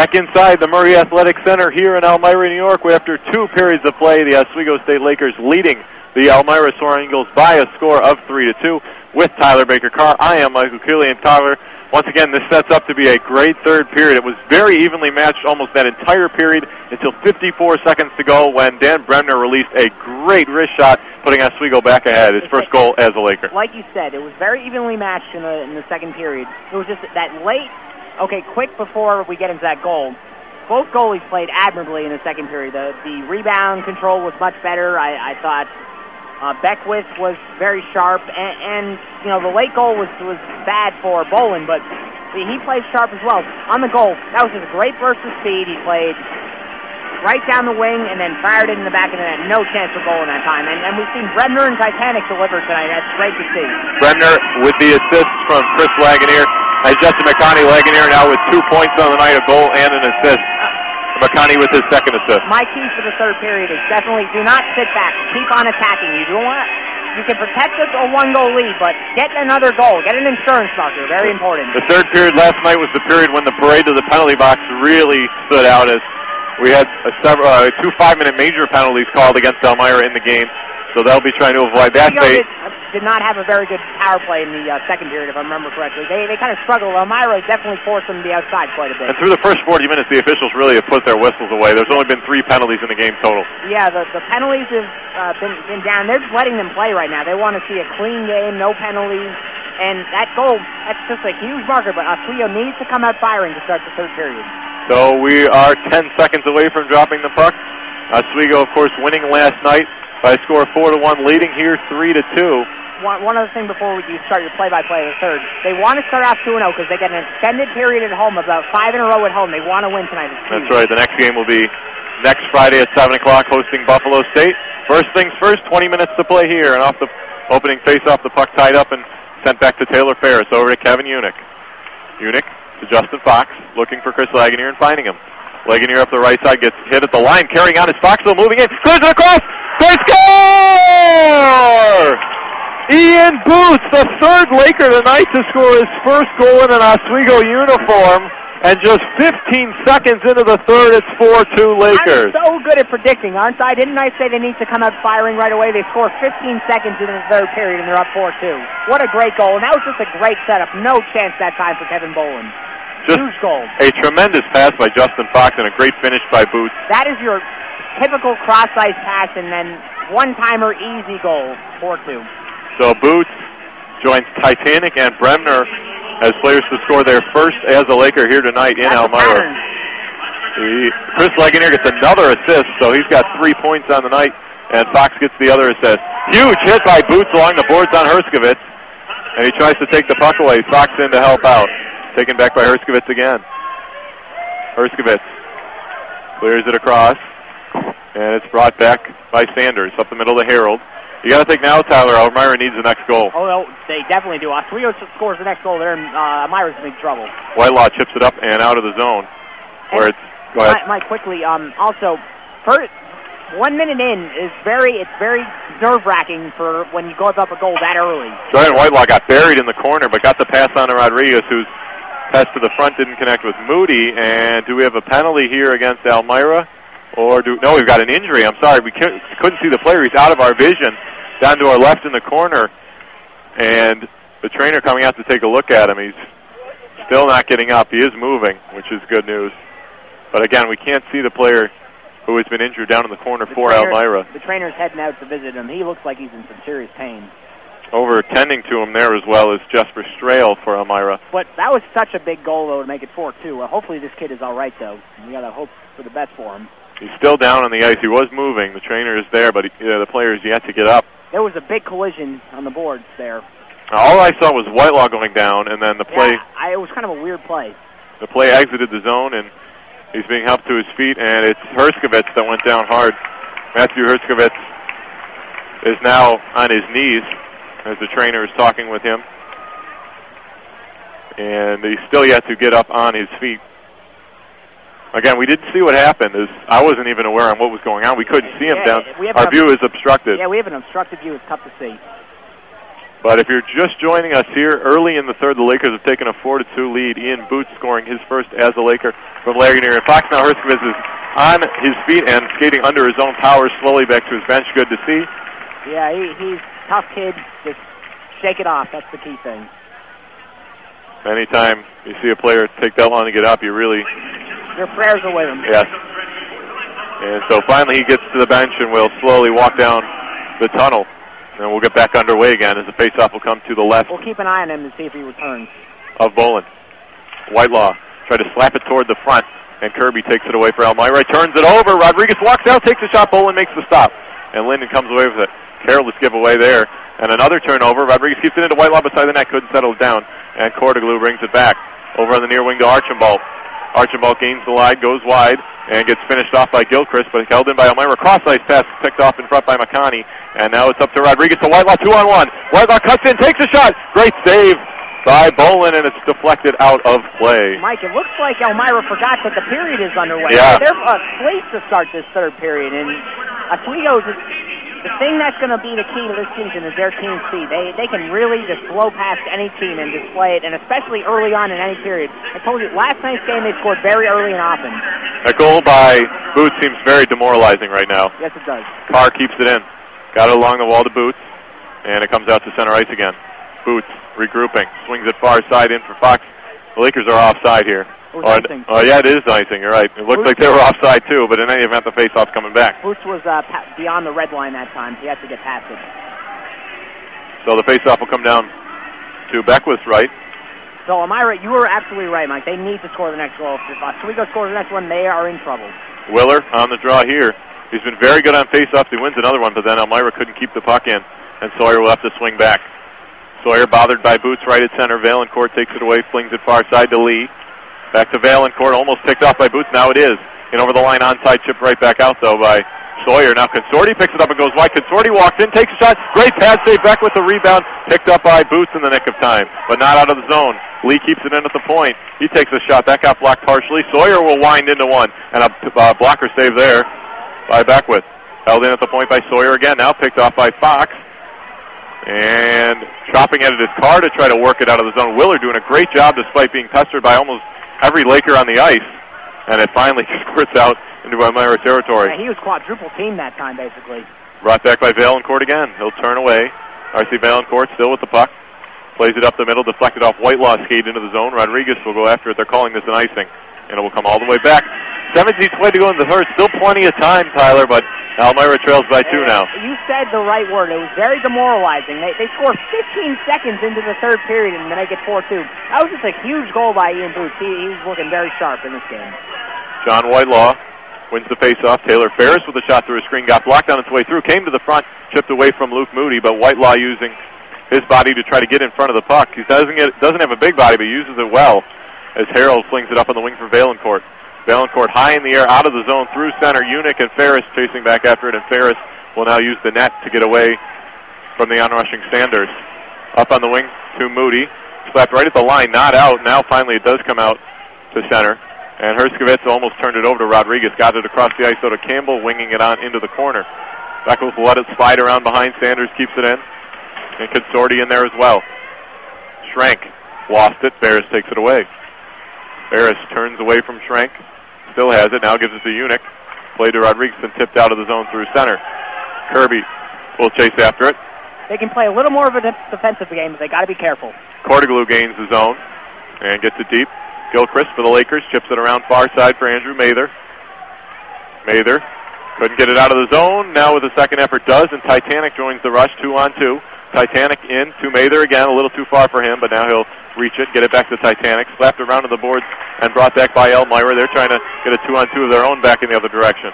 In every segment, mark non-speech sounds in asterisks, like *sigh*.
Back inside the Murray Athletic Center here in Elmira, New York, after two periods of play, the Oswego State Lakers leading the Elmira Soaring Eagles by a score of three to two. With Tyler Baker Carr, I am Michael Keeley, and Tyler. Once again, this sets up to be a great third period. It was very evenly matched almost that entire period until 54 seconds to go when Dan Bremner released a great wrist shot, putting Oswego back ahead. His first goal as a Laker. Like you said, it was very evenly matched in the in the second period. It was just that late okay, quick before we get into that goal, both goalies played admirably in the second period. The, the rebound control was much better. I, I thought uh, Beckwith was very sharp, and, and you know the late goal was was bad for Bolin, but he played sharp as well. On the goal, that was just a great burst of speed. He played right down the wing and then fired it in the back of the net. No chance for goal in that time. And, and we've seen Bremner and Titanic deliver tonight. That's great to see. Bremner with the assist from Chris Lagunier. As Justin McConney Lagunier now with two points on the night, a goal and an assist. McConney with his second assist. My key for the third period is definitely do not sit back. Keep on attacking. You don't want you can protect a one goal lead, but get another goal. Get an insurance marker. Very important. The third period last night was the period when the parade to the penalty box really stood out as we had a several, uh, two five-minute major penalties called against Elmira in the game. So they'll be trying to avoid that fate. Did, not have a very good power play in the uh, second period, if I remember correctly. They, they kind of struggled. Elmira definitely forced them to be outside quite a bit. And through the first 40 minutes, the officials really have put their whistles away. There's only been three penalties in the game total. Yeah, the, the penalties have uh, been, been down. They're just letting them play right now. They want to see a clean game, no penalties. And that goal, that's just a huge marker, but Oswego needs to come out firing to start the third period. So we are 10 seconds away from dropping the puck. Oswego, of course, winning last night by a score of four to one, leading here three to two. One, one other thing before you start your play-by-play of the third, they want to start off two and oh zero because they get an extended period at home, about five in a row at home. They want to win tonight. That's right. The next game will be next Friday at seven o'clock, hosting Buffalo State. First things first, 20 minutes to play here, and off the opening face-off, the puck tied up and sent back to Taylor Ferris over to Kevin Unick. Unick to Justin Fox, looking for Chris Lagunier and finding him. Lagunier up the right side gets hit at the line, carrying on his Fox, still moving in, clears it across, they score! Ian Boots, the third Laker tonight to score his first goal in an Oswego uniform. And just 15 seconds into the third, it's 4-2 Lakers. I'm so good at predicting, aren't I? Didn't I say they need to come out firing right away? They score 15 seconds into the third period, and they're up 4-2. What a great goal, and that was just a great setup. No chance that time for Kevin Bolin. Just. A tremendous pass by Justin Fox and a great finish by Boots. That is your typical cross-ice pass, and then one-timer easy goal, 4-2. So Boots joins Titanic and Bremner as players to score their first as a Laker here tonight in That's Elmira. He, Chris Lagunier gets another assist, so he's got three points on the night, and Fox gets the other assist. Huge hit by Boots along the boards on Herskovitz, and he tries to take the puck away. Fox in to help out. Taken back by Herskovitz again. Herskovitz clears it across, and it's brought back by Sanders up the middle of the Harold. You got to think now, Tyler. Elmira needs the next goal. Oh, no, they definitely do. Oswego scores the next goal. They're in uh, Elmira's in big trouble. Whitelaw chips it up and out of the zone. Where And it's go ahead. Mike, Mike, quickly. Um, also, first, one minute in is very it's very nerve wracking for when you go up a goal that early. Jordan Whitelaw got buried in the corner, but got the pass on to Rodriguez, whose pass to the front didn't connect with Moody. And do we have a penalty here against Elmira? Or do no? We've got an injury. I'm sorry, we couldn't, couldn't see the player. He's out of our vision, down to our left in the corner, and the trainer coming out to take a look at him. He's still not getting up. He is moving, which is good news. But again, we can't see the player who has been injured down in the corner The for trainer- Elmira. The trainer's heading out to visit him. He looks like he's in some serious pain. Over attending to him there as well as Jesper Strail for Elmira. But that was such a big goal, though, to make it 4-2. Well, hopefully this kid is all right, though. We got to hope for the best for him. He's still down on the ice. He was moving. The trainer is there, but he, uh, the player is yet to get up. There was a big collision on the boards there. All I saw was Whitelaw going down, and then the play Yeah, I, it was kind of a weird play. the play exited the zone, and he's being helped to his feet. And it's Herskovitz that went down hard. Matthew Herskovitz is now on his knees as the trainer is talking with him, and he's still yet to get up on his feet. Again, we didn't see what happened. As I wasn't even aware on what was going on. We couldn't see him Yeah, down. Our view is obstructed. Yeah, we have an obstructed view. It's tough to see. But if you're just joining us here early in the third, the Lakers have taken a 4 to 2 lead. Ian Boots scoring his first as a Laker from Lagunier. And Fox now Herskovitz is on his feet and skating under his own power slowly back to his bench. Good to see. Yeah, he, he's tough kid. Just shake it off. That's the key thing. Anytime you see a player take that long to get up, you really. Your prayers are with him. Yes. And so finally he gets to the bench and will slowly walk down the tunnel. And we'll get back underway again as the faceoff will come to the left. We'll keep an eye on him to see if he returns. Of Bolin. Whitelaw tried to slap it toward the front, and Kirby takes it away for Elmira. Turns it over. Rodriguez walks out, takes a shot. Bolin makes the stop. And Linden comes away with it. Careless giveaway there. And another turnover. Rodriguez keeps it into Whitelaw beside the net. Couldn't settle it down. And Cordeglue brings it back. Over on the near wing to Archambault. Archambault gains the line, goes wide, and gets finished off by Gilchrist, but held in by Elmira. Cross ice pass picked off in front by McConney. And now it's up to Rodriguez to Whitelaw, two on one. Whitelaw cuts in, takes a shot. Great save by Bolin, and it's deflected out of play. Mike, it looks like Elmira forgot that the period is underway. Yeah. They're uh, slated to start this third period, and Oswego's the thing that's going to be the key to this season is their team speed. They they can really just blow past any team and display it, and especially early on in any period. I told you last night's game they scored very early and often. A goal by Boots seems very demoralizing right now. Yes, it does. Carr keeps it in. Got it along the wall to Boots, and it comes out to center ice again. Boots regrouping, swings it far side in for Fox. The Lakers are offside here. Oh, uh, icing. oh, yeah, it is icing. You're right. It looked Boots- like they were offside too, but in any event, the faceoff's coming back. Boots was uh, pa- beyond the red line that time. He had to get past it. So the faceoff will come down to Beckwith's right. So am I right? You were absolutely right, Mike. They need to score the next goal. If uh, Oswego scores the next one, they are in trouble. Willer on the draw here. He's been very good on faceoffs. He wins another one, but then Elmira couldn't keep the puck in, and Sawyer will have to swing back. Sawyer bothered by Boots right at center. Valencourt takes it away, flings it far side to Lee. Back to Valencourt, almost picked off by Boots. Now it is. And over the line onside, chipped right back out though by Sawyer. Now Consorti picks it up and goes wide. Consorti walks in, takes a shot. Great pass save back with the rebound. Picked up by Boots in the nick of time, but not out of the zone. Lee keeps it in at the point. He takes a shot. That got blocked partially. Sawyer will wind into one. And a uh, blocker save there by Beckwith. Held in at the point by Sawyer again. Now picked off by Fox. And chopping at it is Carr to try to work it out of the zone. Willard doing a great job despite being pestered by almost every Laker on the ice. And it finally *laughs* squirts out into Elmira territory. Yeah, he was quadruple team that time, basically. Brought back by Valencourt again. He'll turn away. RC Valencourt still with the puck. Plays it up the middle, deflected off Whitelaw, skate into the zone. Rodriguez will go after it. They're calling this an icing. And it will come all the way back. 17 play to go in the third. Still plenty of time, Tyler, but Elmira trails by two now. You said the right word. It was very demoralizing. They, they score 15 seconds into the third period and then they get 4-2. That was just a huge goal by Ian Boots. He, he's looking very sharp in this game. John Whitelaw wins the faceoff. Taylor Ferris with a shot through a screen got blocked on its way through, came to the front, chipped away from Luke Moody, but Whitelaw using his body to try to get in front of the puck. He doesn't get doesn't have a big body, but he uses it well as Harold flings it up on the wing for Valencourt. Valencourt high in the air, out of the zone, through center. Unick and Ferris chasing back after it, and Ferris will now use the net to get away from the onrushing Sanders. Up on the wing to Moody, slapped right at the line, not out. Now finally it does come out to center. And Herskovitz almost turned it over to Rodriguez. Got it across the ice, though, to Campbell, winging it on into the corner. Beckles will let it slide around behind. Sanders keeps it in. And Consorti in there as well. Schrank lost it. Ferris takes it away. Ferris turns away from Schrank. Still has it. Now gives it to Unick. Play to Rodriguez and tipped out of the zone through center. Kirby will chase after it. They can play a little more of a defensive game, but they got to be careful. Cordeglue gains the zone and gets it deep. Gilchrist for the Lakers chips it around far side for Andrew Mather. Mather couldn't get it out of the zone. Now with a second effort does, and Titanic joins the rush two on two. Titanic in to Mather again, a little too far for him, but now he'll reach it, get it back to Titanic. Slapped around to the boards and brought back by Elmira. They're trying to get a two on two of their own back in the other direction.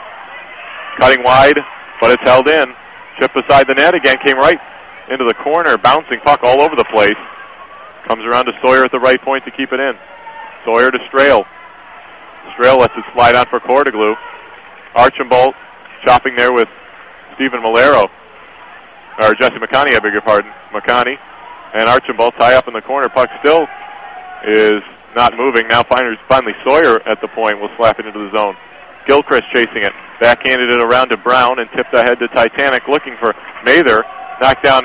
Cutting wide, but it's held in. Chip beside the net again, came right into the corner, bouncing puck all over the place. Comes around to Sawyer at the right point to keep it in. Sawyer to Strail. Strail lets it slide on for Cordeglue. Archambault chopping there with Stephen Malero. Or Jesse McConney, I beg your pardon. McConney. And Archambault tie up in the corner. Puck still is not moving. Now finally, finally Sawyer at the point will slap it into the zone. Gilchrist chasing it. Backhanded it around to Brown and tipped ahead to Titanic looking for Mather. Knocked down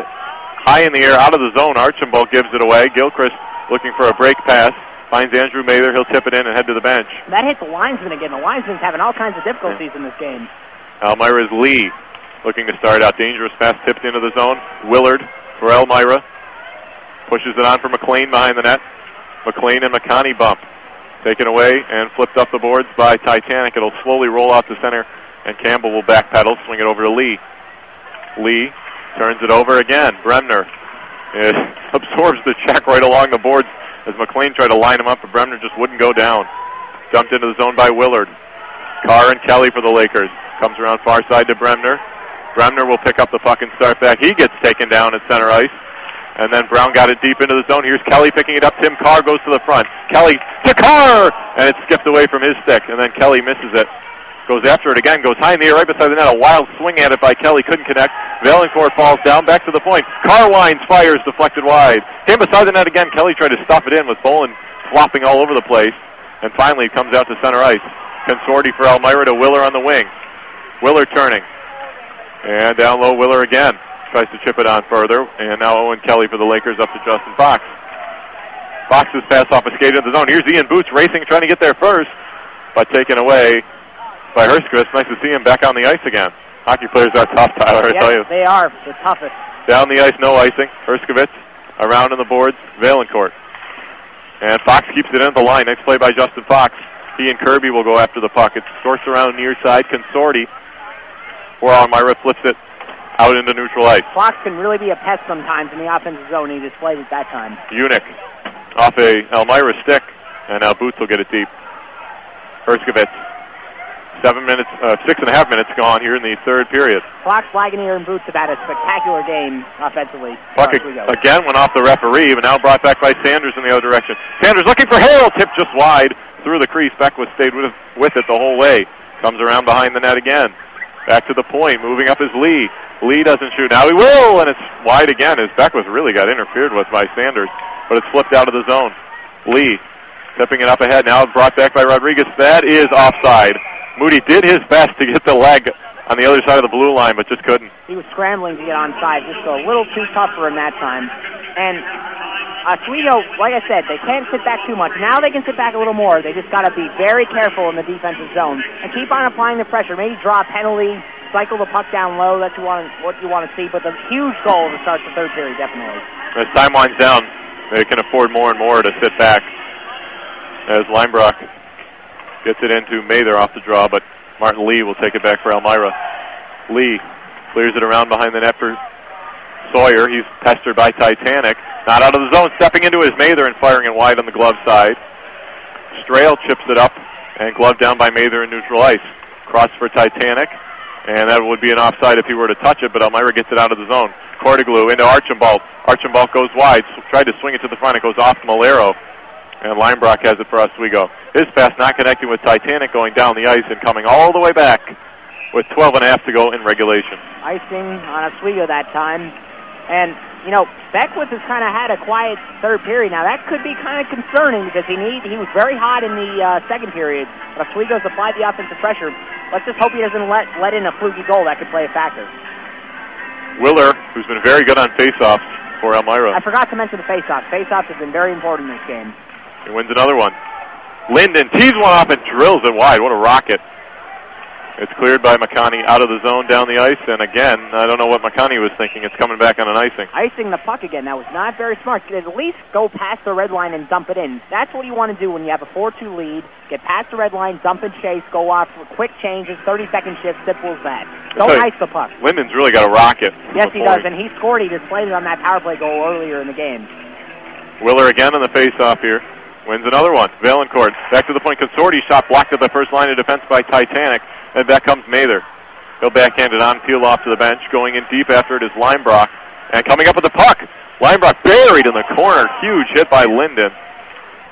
high in the air, out of the zone. Archambault gives it away. Gilchrist looking for a break pass. Finds Andrew Mather. He'll tip it in and head to the bench. That hit the linesman again. The linesman's having all kinds of difficulties in this game. Elmira's Lee looking to start out. Dangerous pass tipped into the zone. Willard for Elmira. Pushes it on for McLean behind the net. McLean and McConney bump. Taken away and flipped up the boards by Titanic. It'll slowly roll out to center, and Campbell will backpedal, swing it over to Lee. Lee turns it over again. Bremner it *laughs* absorbs the check right along the boards as McLean tried to line him up, but Bremner just wouldn't go down. Dumped into the zone by Willard. Carr and Kelly for the Lakers. Comes around far side to Bremner. Bremner will pick up the puck and start back. He gets taken down at center ice. And then Brown got it deep into the zone. Here's Kelly picking it up. Tim Carr goes to the front. Kelly to Carr! And it skipped away from his stick. And then Kelly misses it. Goes after it again. Goes high in the air right beside the net. A wild swing at it by Kelly. Couldn't connect. Valancourt falls down. Back to the point. Carr winds. Fires. Deflected wide. Came beside the net again. Kelly tried to stuff it in with Bolin flopping all over the place. And finally comes out to center ice. Consorti for Elmira to Willer on the wing. Willer turning. And down low, Willer again. Tries to chip it on further. And now Owen Kelly for the Lakers up to Justin Fox. Fox's pass off a skate into the zone. Here's Ian Boots racing, trying to get there first, but taken away by Herskovitz. Nice to see him back on the ice again. Hockey players are tough, Tyler, I yes, tell you. they are. The toughest. Down the ice, no icing. Herskovitz around on the boards, Valancourt. And Fox keeps it in the line. Next play by Justin Fox. He and Kirby will go after the puck. It's sourced around near side. Consorti for Elmira flips it out into neutral ice. Fox can really be a pest sometimes in the offensive zone. He displayed it that time. Unick off a Elmira stick, and now Boots will get it deep. Herskovitz. Seven minutes, uh, six and a half minutes gone here in the third period. Fox, Lagunier, and Boots have had a spectacular game offensively. Again went off the referee, but now brought back by Sanders in the other direction. Sanders looking for Hale, tipped just wide through the crease. Beckwith stayed with, with it the whole way. Comes around behind the net again. Back to the point, moving up is Lee. Lee doesn't shoot. Now he will, and it's wide again as Beckwith really got interfered with by Sanders, but it's flipped out of the zone. Lee tipping it up ahead. Now brought back by Rodriguez. That is offside. Moody did his best to get the leg on the other side of the blue line, but just couldn't. He was scrambling to get onside, just a little too tough for him that time. And Uh, Oswego, like I said, they can't sit back too much. Now they can sit back a little more. They just got to be very careful in the defensive zone and keep on applying the pressure. Maybe draw a penalty, cycle the puck down low. That's what you want, what you want to see. But the huge goal to start the third period, definitely. As time winds down, they can afford more and more to sit back. As Leinbach gets it into Mather off the draw, but Martin Lee will take it back for Elmira. Lee clears it around behind the net for Sawyer. He's pestered by Titanic. Not out of the zone, stepping into his Mather and firing it wide on the glove side. Strail chips it up and glove down by Mather in neutral ice. Cross for Titanic, and that would be an offside if he were to touch it, but Elmira gets it out of the zone. Cordeglue into Archambault. Archambault goes wide, tried to swing it to the front. It goes off Malero, and Leinbach has it for Oswego. His pass not connecting with Titanic going down the ice and coming all the way back with 12 and a half to go in regulation. Icing on Oswego that time. And, you know, Beckwith has kind of had a quiet third period. Now, that could be kind of concerning because he need, he was very hot in the uh, second period. But Oswego's applied the offensive pressure. Let's just hope he doesn't let, let in a fluky goal that could play a factor. Willer, who's been very good on faceoffs for Elmira. I forgot to mention the faceoffs. Faceoffs have been very important in this game. He wins another one. Linden tees one off and drills it wide. What a rocket. It's cleared by McConney out of the zone down the ice, and again, I don't know what McConney was thinking. It's coming back on an icing. Icing the puck again. That was not very smart. At least go past the red line and dump it in. That's what you want to do when you have a 4-2 lead. Get past the red line, dump and chase, go off for quick changes, 30-second shift, simple as that. Don't ice the puck. Linden's really got a rocket. Yes, he does, and he scored. He displayed it on that power play goal earlier in the game. Willer again on the face-off here. Wins another one. Valancourt back to the point. Consorti shot blocked at the first line of defense by Titanic. And back comes Mather. He'll backhand it on, peel off to the bench. Going in deep after it is Leinbach. And coming up with the puck. Leinbach buried in the corner. Huge hit by Linden.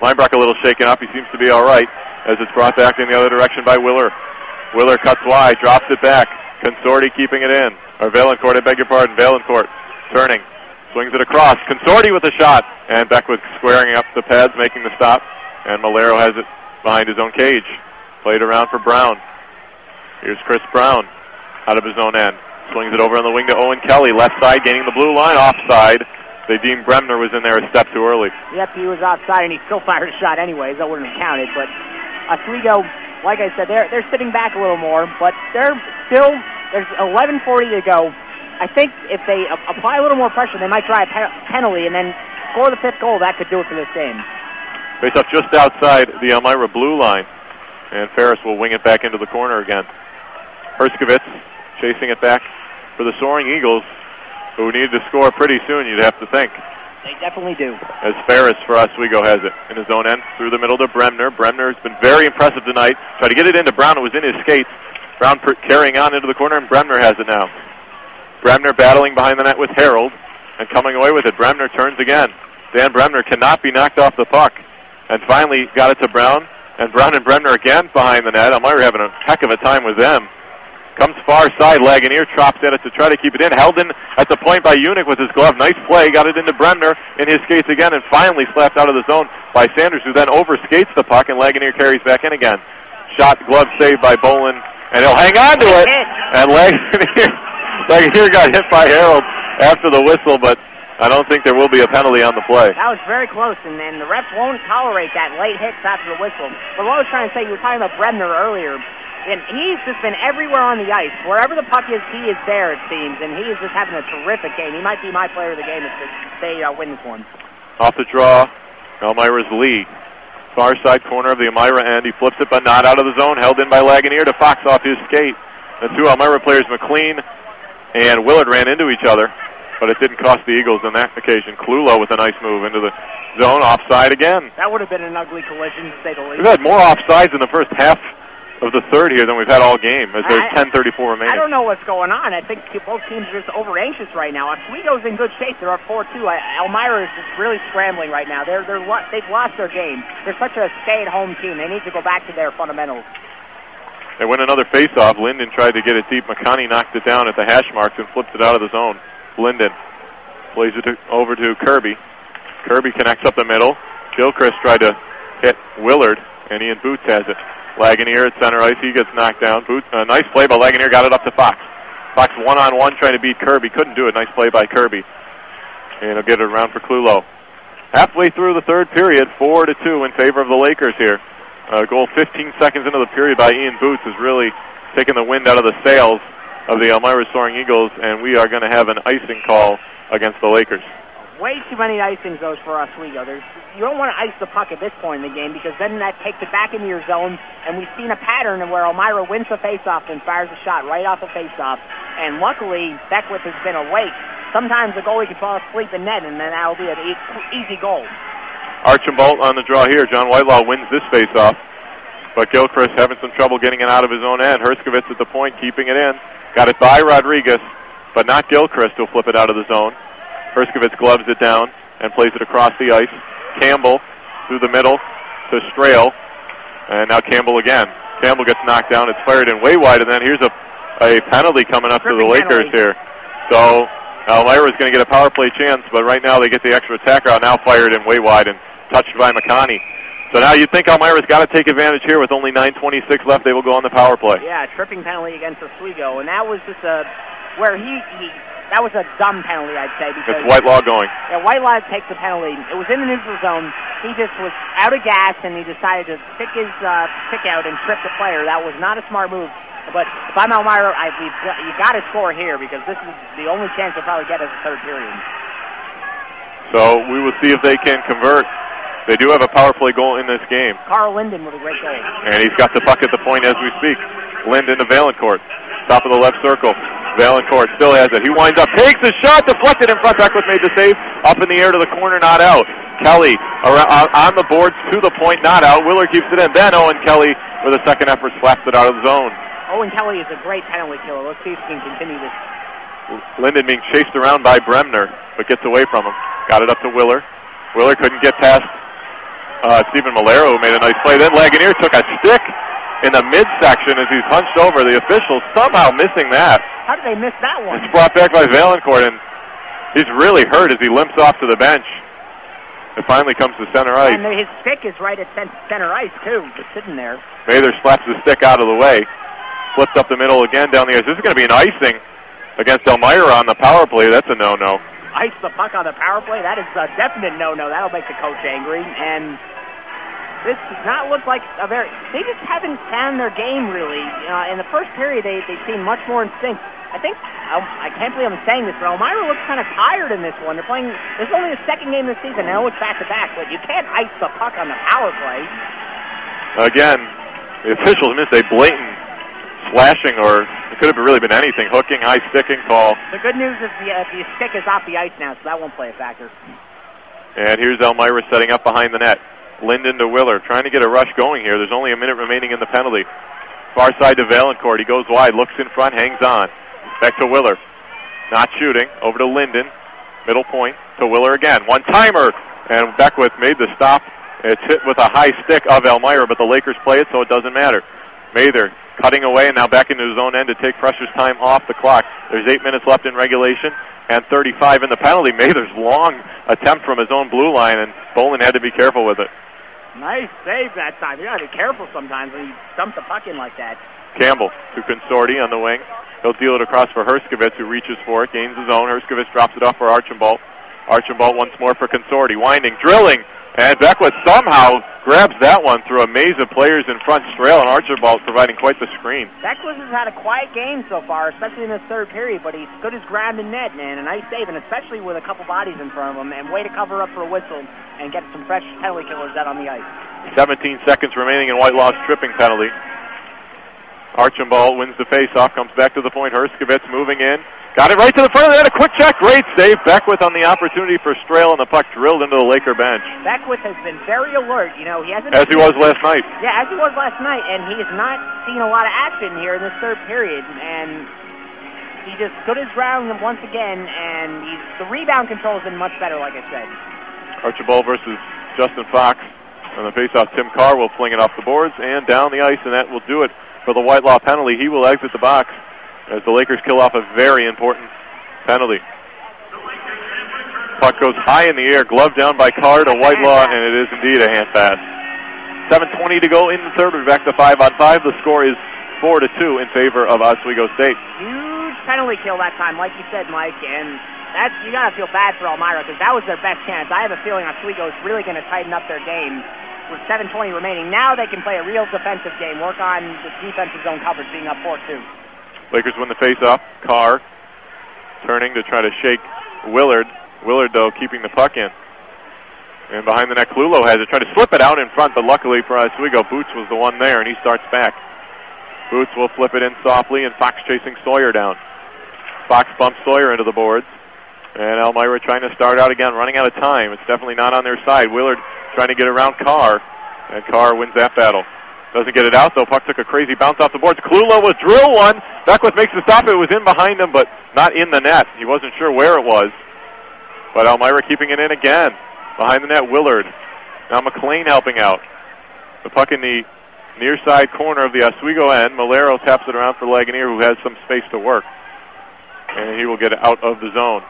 Leinbach a little shaken up. He seems to be all right as it's brought back in the other direction by Willer. Willer cuts wide, drops it back. Consorti keeping it in. Or Valancourt, I beg your pardon. Valancourt turning. Swings it across. Consorti with a shot. And Beckwith squaring up the pads, making the stop. And Malero has it behind his own cage. Played around for Brown. Here's Chris Brown out of his own end. Swings it over on the wing to Owen Kelly. Left side, gaining the blue line. Offside. They deemed Bremner was in there a step too early. Yep, he was offside, and he still *laughs* fired a shot anyways. That wouldn't have counted. But Oswego, like I said, they're they're sitting back a little more, but they're still there's 11:40 to go. I think if they apply a little more pressure, they might try a pe- penalty and then score the fifth goal. That could do it for this game. Face up just outside the Elmira blue line, and Ferris will wing it back into the corner again. Herskovitz chasing it back for the Soaring Eagles, who need to score pretty soon, you'd have to think. They definitely do. As Ferris for Oswego has it in his own end through the middle to Bremner. Bremner has been very impressive tonight. Try to get it into Brown. It was in his skates. Brown carrying on into the corner, and Bremner has it now. Bremner battling behind the net with Harold and coming away with it. Bremner turns again. Dan Bremner cannot be knocked off the puck. And finally got it to Brown. And Brown and Bremner again behind the net. Elmira having a heck of a time with them. Comes far side, Lagunier chops at it to try to keep it in. Held in at the point by Unick with his glove. Nice play. Got it into Bremner in his skates again and finally slapped out of the zone by Sanders, who then overskates the puck and Lagunier carries back in again. Shot glove saved by Bolin, and he'll hang on to it. And Lagunier, *laughs* Lagunier got hit by Harold after the whistle, but I don't think there will be a penalty on the play. That was very close, and, and the refs won't tolerate that late hits after the whistle. But what I was trying to say, you were talking about Bremner earlier. And he's just been everywhere on the ice. Wherever the puck is, he is there, it seems. And he is just having a terrific game. He might be my player of the game if they uh, win this one. Off the draw, Elmira's Lee. Far side corner of the Elmira end. He flips it, but not out of the zone. Held in by Lagunier to Fox off his skate. The two Elmira players, McLean and Willard, ran into each other, but it didn't cost the Eagles on that occasion. Clulo with a nice move into the zone, offside again. That would have been an ugly collision, to say the least. We've had more offsides in the first half of the third here than we've had all game as there's 10:34 remaining. I don't know what's going on. I think both teams are just over anxious right now. Oswego's in good shape. They're up 4-2. Elmira is just really scrambling right now. They're they're they've lost their game. They're such a stay-at-home team. They need to go back to their fundamentals. They win another face-off. Linden tried to get it deep. McConney knocked it down at the hash marks and flips it out of the zone. Linden plays it to, over to Kirby. Kirby connects up the middle. Gilchrist tried to hit Willard, and Ian Boots has it. Lagunier at center ice. He gets knocked down. Boots, a uh, nice play by Lagunier. Got it up to Fox. Fox one on one trying to beat Kirby. Couldn't do it. Nice play by Kirby. And he'll get it around for Clulo. Halfway through the third period, four to two in favor of the Lakers here. A goal 15 seconds into the period by Ian Boots has really taken the wind out of the sails of the Elmira Soaring Eagles, and we are going to have an icing call against the Lakers way too many icings those for Oswego. There's you don't want to ice the puck at this point in the game because then that takes it back into your zone, and we've seen a pattern where Elmira wins the faceoff and fires a shot right off the faceoff. And luckily, Beckwith has been awake. Sometimes the goalie can fall asleep in net, and then that'll be an easy goal. Archambault on the draw here. John Whitelaw wins this faceoff, but Gilchrist having some trouble getting it out of his own end. Herskovitz at the point, keeping it in. Got it by Rodriguez, but not Gilchrist. He'll flip it out of the zone. Herskovitz gloves it down and plays it across the ice. Campbell through the middle to Strahl. And now Campbell again. Campbell gets knocked down. It's fired in way wide, and then here's a, a penalty coming up to the Lakers penalty. here. So Elmira is going to get a power play chance, but right now they get the extra attacker out, now fired in way wide and touched by McConney. So now you think Elmira's got to take advantage here with only 9.26 left. They will go on the power play. Yeah, tripping penalty against Oswego, and that was just a where he, he that was a dumb penalty, I'd say. Because, it's Whitelaw going. Yeah, Whitelaw takes the penalty. It was in the neutral zone. He just was out of gas, and he decided to stick his uh, stick out and trip the player. That was not a smart move. But if I'm Elmira, I, we've, you got to score here because this is the only chance they'll probably get as a third period. So we will see if they can convert. They do have a power play goal in this game. Carl Linden with a great goal. And he's got the puck at the point as we speak. Linden to Valancourt. Top of the left circle. Valancourt still has it. He winds up, takes the shot, deflected in front. Beckwith made the save. Up in the air to the corner, not out. Kelly around, on the boards to the point, not out. Willard keeps it in. Then Owen Kelly with a second effort slaps it out of the zone. Owen Kelly is a great penalty killer. Let's see if he can continue this. Linden being chased around by Bremner, but gets away from him. Got it up to Willer. Willer couldn't get past uh, Stephen Malero, who made a nice play. Then Lagunier took a stick in the midsection as he's hunched over. The officials somehow missing that. How did they miss that one? It's brought back by Valancourt, and he's really hurt as he limps off to the bench. It finally comes to center ice. And his stick is right at center ice, too, just sitting there. Mather slaps the stick out of the way. Flips up the middle again down the ice. This is going to be an icing against Elmira on the power play. That's a no-no. Ice the puck on the power play. That is a definite no-no. That'll make the coach angry. And this does not look like a very. They just haven't found their game really. Uh, in the first period, they they seemed much more in sync. I think I, I can't believe I'm saying this, but Elmira looks kind of tired in this one. They're playing. This is only the second game this season. I know it's back to back, but you can't ice the puck on the power play. Again, the officials missed a blatant slashing, or it could have really been anything, hooking, high sticking call. The good news is the, uh, the stick is off the ice now, so that won't play a factor. And here's Elmira setting up behind the net. Linden to Willer, trying to get a rush going here. There's only a minute remaining in the penalty. Far side to Valancourt. He goes wide, looks in front, hangs on. Back to Willer. Not shooting. Over to Linden. Middle point to Willer again. One timer. And Beckwith made the stop. It's hit with a high stick of Elmira, but the Lakers play it, so it doesn't matter. Mather cutting away and now back into his own end to take precious time off the clock. There's eight minutes left in regulation and 35 in the penalty. Mather's long attempt from his own blue line, and Bolin had to be careful with it. Nice save that time. You gotta be careful sometimes when you dump the puck in like that. Campbell to Consorti on the wing. He'll deal it across for Herskovitz, who reaches for it, gains his own. Herskovitz drops it off for Archambault. Archambault once more for Consorti. Winding, drilling, and Beckwith somehow grabs that one through a maze of players in front. Strail and Archibald providing quite the screen. Beckwith has had a quiet game so far, especially in this third period, but he's good as and net, man. A nice save, and especially with a couple bodies in front of him, and way to cover up for a whistle and get some fresh penalty killers out on the ice. 17 seconds remaining in Whitelaw's tripping penalty. Archambault wins the faceoff, comes back to the point. Herskovitz moving in. Got it right to the front of the net. A quick check. Great save. Beckwith on the opportunity for Strail, and the puck drilled into the Laker bench. Beckwith has been very alert. You know, he hasn't. As he was last night. Yeah, as he was last night, and he has not seen a lot of action here in this third period. And he just stood his ground once again, and he's, the rebound control has been much better, like I said. Archibald versus Justin Fox. On the faceoff, Tim Carr will fling it off the boards and down the ice, and that will do it for the Whitelaw penalty. He will exit the box as the Lakers kill off a very important penalty. Puck goes high in the air, glove down by Carr to Whitelaw, and it is indeed a hand pass. 7.20 to go in the third. We're back to 5 on 5. The score is 4 to 2 in favor of Oswego State. Huge penalty kill that time, like you said, Mike, and that's you gotta feel bad for Elmira because that was their best chance. I have a feeling Oswego is really going to tighten up their game with 7:20 remaining. Now they can play a real defensive game, work on the defensive zone coverage, being up 4-2. Lakers win the faceoff. Carr turning to try to shake Willard. Willard, though, keeping the puck in. And behind the net, Clulo has it. Trying to slip it out in front, but luckily for Oswego, Boots was the one there, and he starts back. Boots will flip it in softly, and Fox chasing Sawyer down. Fox bumps Sawyer into the boards. And Elmira trying to start out again, running out of time. It's definitely not on their side. Willard trying to get around Carr, and Carr wins that battle. Doesn't get it out, though. Puck took a crazy bounce off the boards. Clulo was drill one. Beckwith makes the stop. It was in behind him, but not in the net. He wasn't sure where it was. But Elmira keeping it in again. Behind the net, Willard. Now McLean helping out. The puck in the near side corner of the Oswego end. Malero taps it around for Lagunier, who has some space to work. And he will get out of the zone.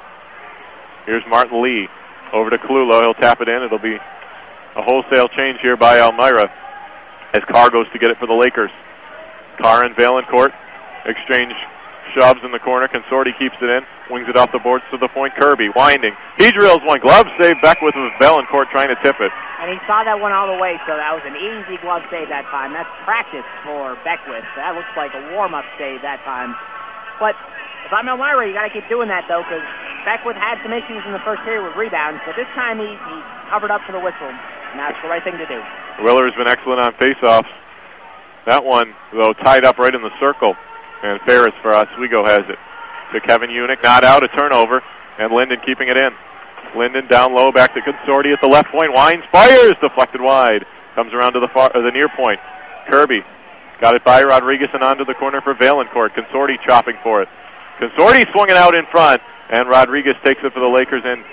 Here's Martin Lee. Over to Clulo. He'll tap it in. It'll be a wholesale change here by Elmira as Carr goes to get it for the Lakers. Carr and Valancourt exchange shoves in the corner. Consorti keeps it in, wings it off the boards to the point. Kirby winding. He drills one. Glove save. Beckwith with Valancourt trying to tip it. And he saw that one all the way, so that was an easy glove save that time. That's practice for Beckwith. That looks like a warm-up save that time. But if I'm Elmira, you got to keep doing that though, because Beckwith had some issues in the first period with rebounds, but this time he, he covered up for the whistle, and that's the right thing to do. Willer's been excellent on faceoffs. That one, though, tied up right in the circle, and Ferris for Oswego has it. To Kevin Unick, not out, a turnover, and Linden keeping it in. Linden down low, back to Consorti at the left point. Wines fires, deflected wide. Comes around to the far, or the near point. Kirby got it by Rodriguez and onto the corner for Valancourt. Consorti chopping for it. Consorti swung it out in front, and Rodriguez takes it for the Lakers and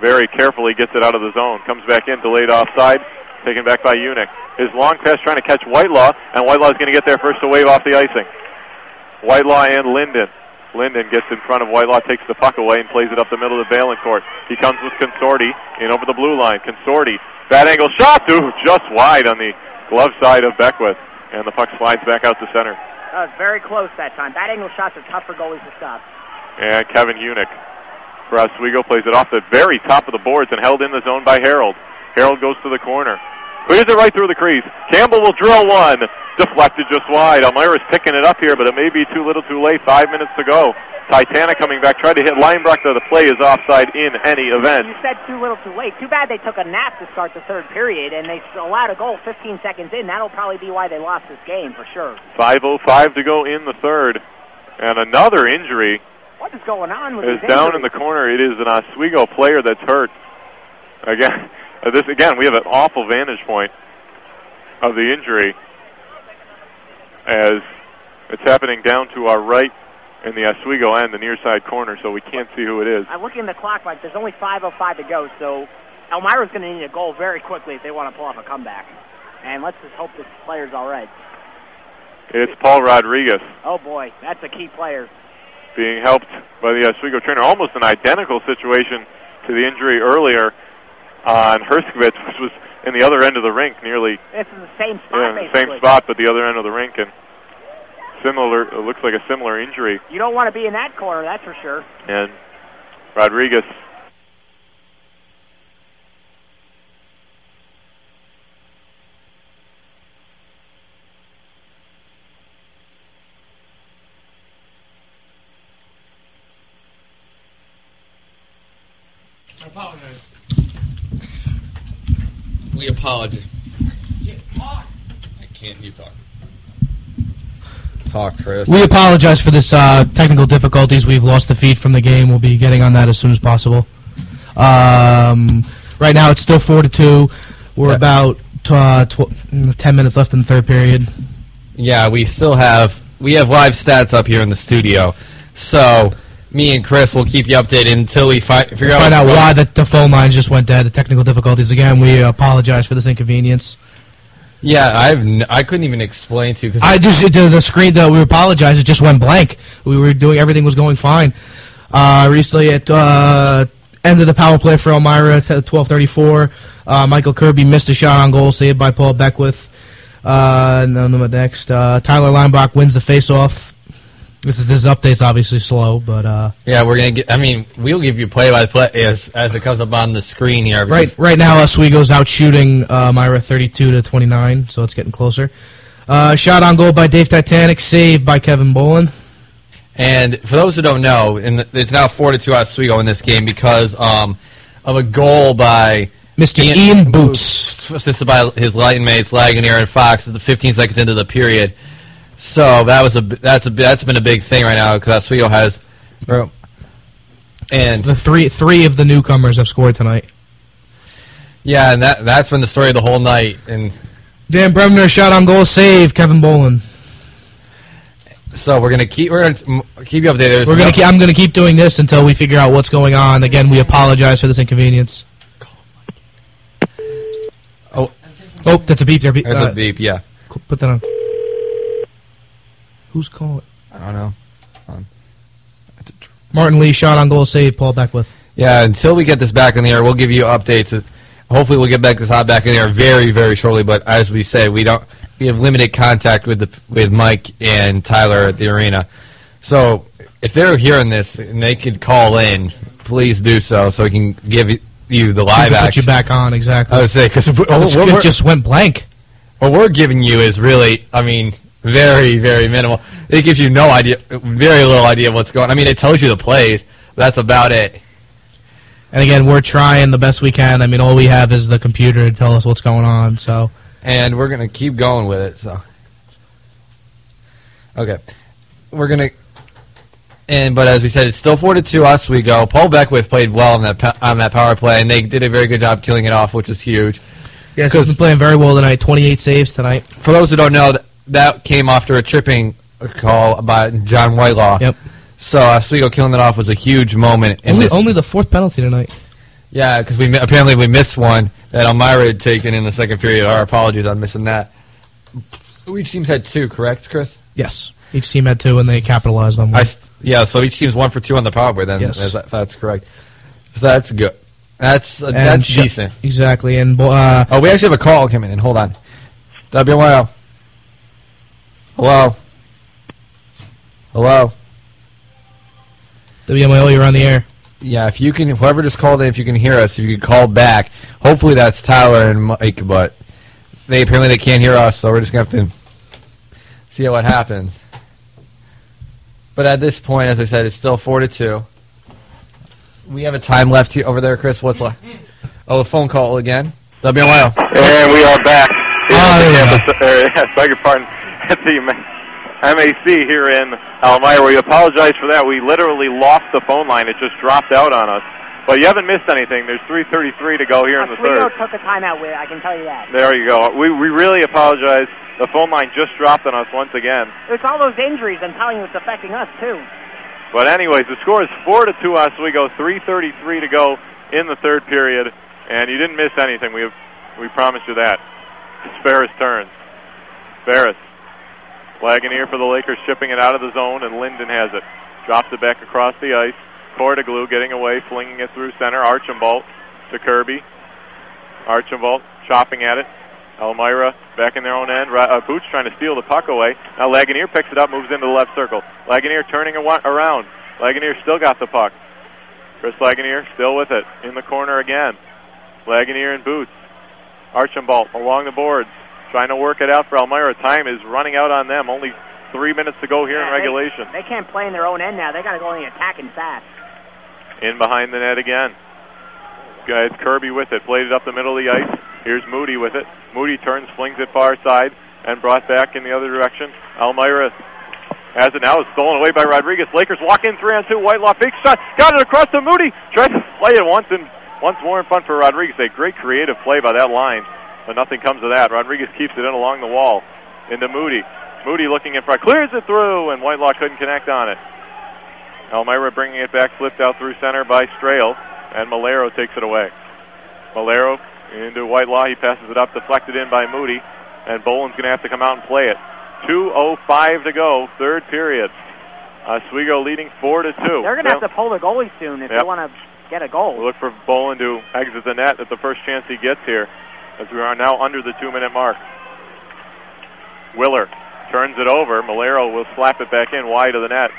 very carefully gets it out of the zone. Comes back in, delayed offside, taken back by Unick. His long pass trying to catch Whitelaw, and Whitelaw's going to get there first to wave off the icing. Whitelaw and Linden. Linden gets in front of Whitelaw, takes the puck away, and plays it up the middle of the Valancourt. He comes with Consorti in over the blue line. Consorti, bad angle shot, ooh, just wide on the glove side of Beckwith, and the puck slides back out to center. That was very close that time. Bad angle shots are tough for goalies to stop. And Kevin Hunick for Oswego plays it off the very top of the boards and held in the zone by Harold. Harold goes to the corner. Clears it right through the crease. Campbell will drill one. Deflected just wide. Elmira's picking it up here, but it may be too little too late. Five minutes to go. Titanic coming back, tried to hit Leinbach. The play is offside in any event. You said too little too late. Too bad they took a nap to start the third period, and they allowed a goal 15 seconds in. That'll probably be why they lost this game for sure. 5.05 to go in the third. And another injury What is going on with these down in the corner. It is an Oswego player that's hurt. Again, *laughs* this again, we have an awful vantage point of the injury as it's happening down to our right in the Oswego end, the near side corner, so we can't see who it is. I'm looking at the clock like there's only 5:05 to go, so Elmira's going to need a goal very quickly if they want to pull off a comeback. And let's just hope this player's all right. It's Paul Rodriguez Oh boy, that's a key player. Being helped by the Oswego trainer. Almost an identical situation to the injury earlier on Herskovitz, *laughs* which was in the other end of the rink, nearly This is the same spot. yeah, the same spot, but the other end of the rink, and similar. It looks like a similar injury. You don't want to be in that corner, that's for sure. And Rodriguez We apologize. I can't. You talk. Talk, Chris. We apologize for this uh, technical difficulties. We've lost the feed from the game. We'll be getting on that as soon as possible. Um, right now, it's still four to two. We're Yeah. about uh, tw- mm, ten minutes left in the third period. yeah, we still have we have live stats up here in the studio. So me and Chris will keep you updated until we fi- figure out Find out why the, the phone lines just went dead. The technical difficulties again. We apologize for this inconvenience. Yeah, I've n- I couldn't even explain to you because I just the, the screen that we apologize. It just went blank. We were doing everything was going fine. Uh, recently, at uh, end of the power play for Elmira at twelve thirty four. Uh, Michael Kirby missed a shot on goal, saved by Paul Beckwith. Uh, no, no, next, uh, Tyler Leinbach wins the faceoff. This is this update's obviously slow, but uh, yeah, we're gonna get. I mean, we'll give you play by play as as it comes up on the screen here. right right now Oswego's out shooting uh, Myra thirty two to twenty nine, so it's getting closer. Uh, shot on goal by Dave Titanic, saved by Kevin Bolin. And for those who don't know, in the, it's now four to two Oswego in this game because um, of a goal by Mr. Ian Boots. assisted by his light mates Lagunier and Fox at the 15 seconds into the period. So that was a that's a that's been a big thing right now because Oswego has, and the three three of the newcomers have scored tonight. yeah, and that that's been the story of the whole night. And Dan Bremner shot on goal, save Kevin Bolin. so we're gonna keep we're gonna keep you updated. There's We're gonna keep, I'm gonna keep doing this until we figure out what's going on. Again, we apologize for this inconvenience. Oh. oh, that's a beep there. Beep. There's Uh, a beep. Yeah, Put that on. Who's calling? I don't know. Um, Martin Lee shot on goal, save Paul Beckwith. Yeah, until we get this back in the air, we'll give you updates. Hopefully, we'll get back this hot back in the air very, very shortly. But as we say, we don't. We have limited contact with the with Mike and Tyler at the arena. So if they're hearing this and they could call in, please do so, so we can give you the live can put action. you back on exactly. I would say because what, It's- what it just went blank. what we're giving you is really, I mean, very, very minimal. It gives you no idea, very little idea of what's going. I mean, it tells you the plays. That's about it. And again, we're trying the best we can. I mean, all we have is the computer to tell us what's going on. So and we're gonna keep going with it. So, okay, we're gonna. And but as we said, it's still four to two. Us, we go. Paul Beckwith played well on that on that power play, and they did a very good job killing it off, which is huge. yes, he's been playing very well tonight. 28 saves tonight. For those who don't know, that, came after a tripping call by John Whitelaw. Yep. So Oswego killing it off was a huge moment. In Only, this. only the fourth penalty tonight. Yeah, because we apparently we missed one that Elmira had taken in the second period. Our apologies on missing that. So each team's had two, correct, Chris? Yes. Each team had two, and they capitalized on one. Yeah, so each team's one for two on the power play. Then, Yes. is that- that's correct. So that's good. That's uh, that's decent. Exactly. And uh, Oh, we actually have a call coming in. Hold on. WNYO. Hello. Hello. WMIL, you're on the air. Yeah, if you can, whoever just called in, if you can hear us, if you could call back. Hopefully that's Tyler and Mike, but they apparently they can't hear us, so we're just gonna have to see what happens. But at this point, as I said, it's still four to two. We have a time left here over there, Chris. What's left? Oh, the phone call again. WMIL. And we are back. Oh, there we At the, uh, beg your pardon. At the MAC here in Elmira. We apologize for that. We literally lost the phone line. It just dropped out on us. But you haven't missed anything. There's 3:33 to go here in the third. took a timeout with. I can tell you that. There you go. We we really apologize. The phone line just dropped on us once again. It's all those injuries. I'm telling you, it's affecting us too. But anyways, the score is four to two Us. We go 3:33 to go in the third period, and you didn't miss anything. We have, we promised you that. It's Ferris turns. Ferris. Lagunier for the Lakers, shipping it out of the zone, and Linden has it. Drops it back across the ice. Cordeglue getting away, flinging it through center. Archambault to Kirby. Archambault chopping at it. Elmira back in their own end. Uh, Boots trying to steal the puck away. Now Lagunier picks it up, moves into the left circle. Lagunier turning around. Lagunier still got the puck. Chris Lagunier still with it in the corner again. Lagunier and Boots. Archambault along the boards, trying to work it out for Elmira. Time is running out on them. Only three minutes to go here Yeah, in regulation. They can't play in their own end now. They got to go in the attacking fast. In behind the net again. Guys, Kirby with it. Played it up the middle of the ice. Here's Moody with it. Moody turns, flings it far side, and brought back in the other direction. Elmira has it now. It's stolen away by Rodriguez. Lakers walk in three on two. Whitelaw big shot. Got it across to Moody. Tries to play it once and once more in front for Rodriguez. A great creative play by that line, but nothing comes of that. Rodriguez keeps it in along the wall into Moody. Moody looking in front, clears it through, and Whitelaw couldn't connect on it. Elmira bringing it back, flipped out through center by Strail, and Malero takes it away. Malero into Whitelaw. He passes it up, deflected in by Moody, and Boland's going to have to come out and play it. 2.05 to go, third period. Oswego leading 4 to 2. They're going to have to pull the goalie soon if Yep. they want to get a goal. Look for Boland to exit the net at the first chance he gets here, as we are now under the two minute mark. Willer turns it over. Malero will slap it back in wide of the net.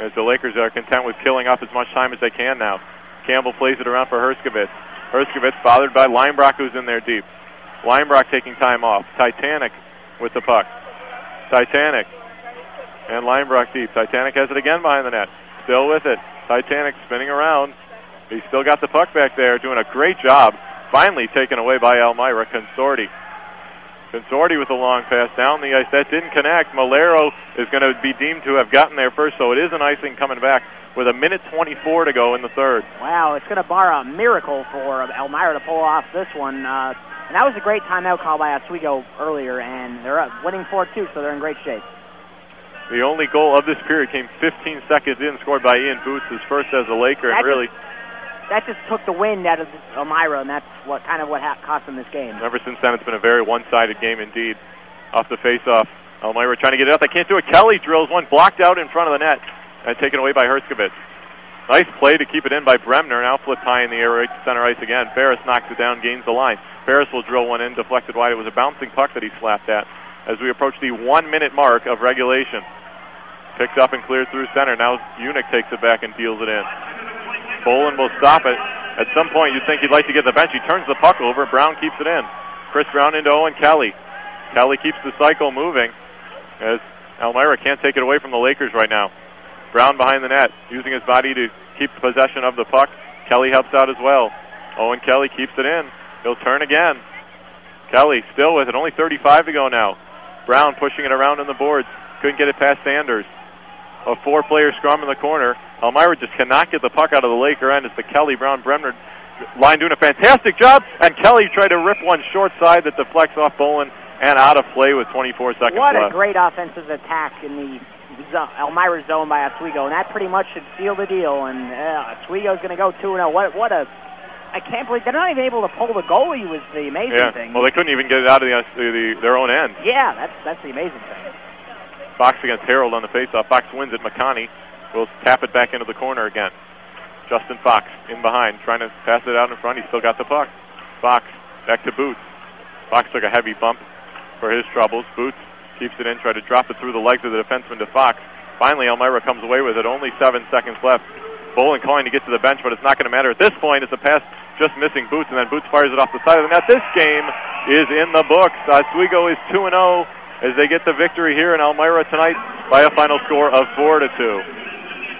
As the Lakers are content with killing off as much time as they can now. Campbell plays it around for Herskovitz. Herskovitz bothered by Leinbach, who's in there deep. Leinbach taking time off. Titanic with the puck. Titanic. And Leinbach deep. Titanic has it again behind the net. Still with it. Titanic spinning around. He's still got the puck back there, doing a great job. Finally taken away by Elmira. Consorti. Consorti with a long pass down the ice. That didn't connect. Malero is going to be deemed to have gotten there first, so it is an icing coming back with a minute 24 to go in the third. Wow, it's going to bar a miracle for Elmira to pull off this one. Uh, and that was a great timeout call by Oswego earlier, and they're up winning 4-2, so they're in great shape. The only goal of this period came 15 seconds in, scored by Ian Boots, his first as a Laker, and really, That just took the wind out of Elmira, and that's what kind of what ha- cost them this game. ever since then, it's been a very one-sided game indeed. Off the face-off, Elmira trying to get it up. They can't do it. Kelly drills one, blocked out in front of the net, and taken away by Herskovitz. Nice play to keep it in by Bremner. Now flipped high in the air right to center ice again. Ferris knocks it down, gains the line. Ferris will drill one in, deflected wide. It was a bouncing puck that he slapped at as we approach the one-minute mark of regulation. Picked up and cleared through center. Now Unick takes it back and deals it in. Boland will stop it. At some point, you'd think he'd like to get the bench. He turns the puck over. Brown keeps it in. Chris Brown into Owen Kelly. Kelly keeps the cycle moving as Elmira can't take it away from the Lakers right now. Brown behind the net, using his body to keep possession of the puck. Kelly helps out as well. Owen Kelly keeps it in. He'll turn again. Kelly still with it. Only 35 to go now. Brown pushing it around on the boards. Couldn't get it past Sanders. A four-player scrum in the corner. Elmira just cannot get the puck out of the Laker end. It's the Kelly Brown Bremner line doing a fantastic job, and Kelly tried to rip one short side that deflects off Boland and out of play with 24 seconds What a great offensive attack in the zo- Elmira zone by Oswego, and that pretty much should seal the deal. And uh, Oswego's going to go 2 0. What, what a. I can't believe they're not even able to pull the goalie, was the amazing yeah. thing. Well, they couldn't even get it out of the, the, the their own end. yeah, that's, that's the amazing thing. Fox against Harold on the faceoff. Fox wins at McConney will tap it back into the corner again. Justin Fox in behind, trying to pass it out in front. He still got the puck. Fox back to Boots. Fox took a heavy bump for his troubles. Boots keeps it in, tried to drop it through the legs of the defenseman to Fox. Finally, Elmira comes away with it. Only seven seconds left. Boland calling to get to the bench, but it's not going to matter at this point. It's a pass just missing Boots, and then Boots fires it off the side of the net. This game is in the books. Oswego is 2 0 as they get the victory here in Elmira tonight by a final score of 4 to 2.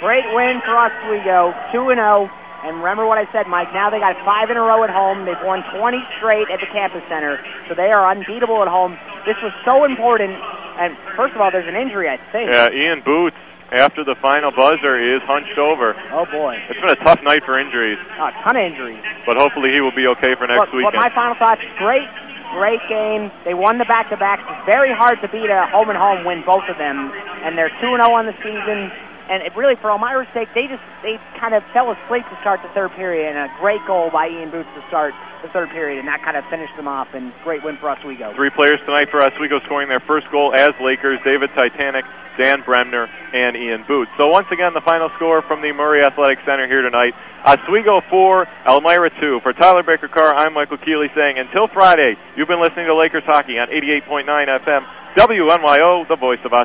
Great win for Oswego, 2 and 0. And remember what I said, Mike. Now they got five in a row at home. They've won 20 straight at the campus center, so they are unbeatable at home. This was so important. And first of all, there's an injury, I think. Yeah, Ian Boots, after the final buzzer, is hunched over. Oh boy, It's been a tough night for injuries, a ton of injuries. but hopefully he will be okay for next But, but my final thoughts: great, great game. They won the back-to-backs. It's very hard to beat a home and home win both of them, and they're two and zero on the season. And it really, for Elmira's sake, they just they kind of fell asleep to start the third period, and a great goal by Ian Boots to start the third period, and that kind of finished them off. And great win for Oswego. Three players tonight for Oswego scoring their first goal as Lakers, David Titanic, Dan Bremner, and Ian Boots. So once again, the final score from the Murray Athletic Center here tonight. Oswego 4, Elmira 2. For Tyler Baker Carr, I'm Michael Keeley saying until Friday, you've been listening to Lakers Hockey on 88.9 FM, WNYO, the voice of us.